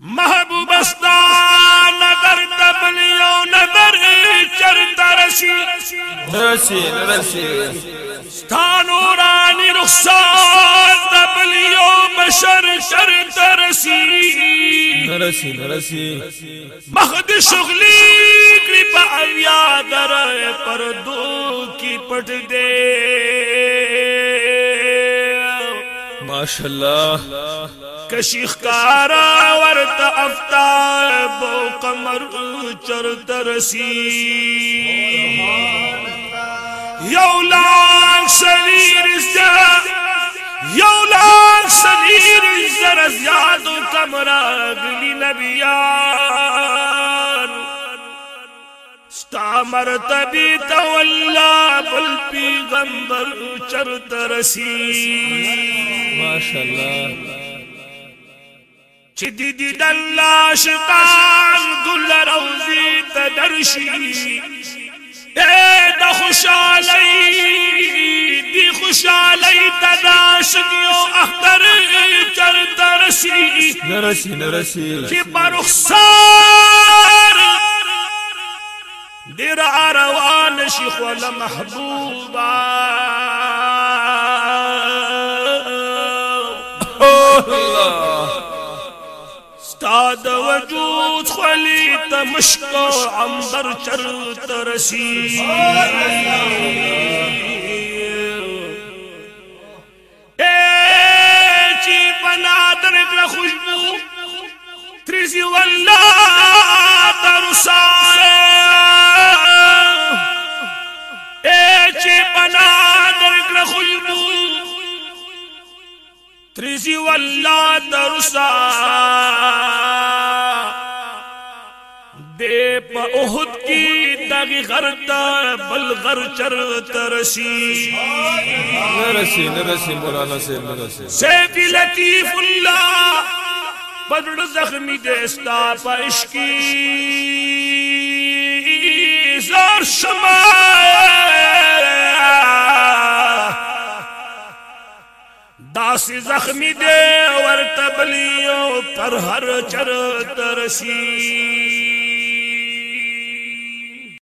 محبوب استا نظر تبلیو نظر چر ترسی. نرسی نرسی ستانورانی رخصار تبلیو بشر چر ترسی. نرسی نرسی مخد شغلی اویا در پردو کی پٹ دے. ماشاءاللہ. کشیخ کارا ورت افتاب و قمر چرت رسی یو یولان سلیر زر یولان سلیر زر زیاد و کمرا گلی نبیان. ستا مرتبی تولا بل پیغمبر چرت رسی ماشاءاللہ. چې دې دې د الله شقان ګل روزي تدرشي إيه، اے د خوشالۍ دی خوشالۍ تدا شګیو اختر چر ترسی نرسی نرسی چې برخسار دیر آروان شیخ ولا محبوبا الله. استاد وجود خلیت مشک عمبر عنبر چرت رسید. تریزی واللہ ترسا دے پا احد کی داغی غرطا بل غر چر ترسی. نرسی نرسی مولانا سے نرسی. سیفی لطیف اللہ بدر زخمی دیستا پا عشقی. زار شما داسی زخمی دے ورتبلیو پر ہر چر ترسی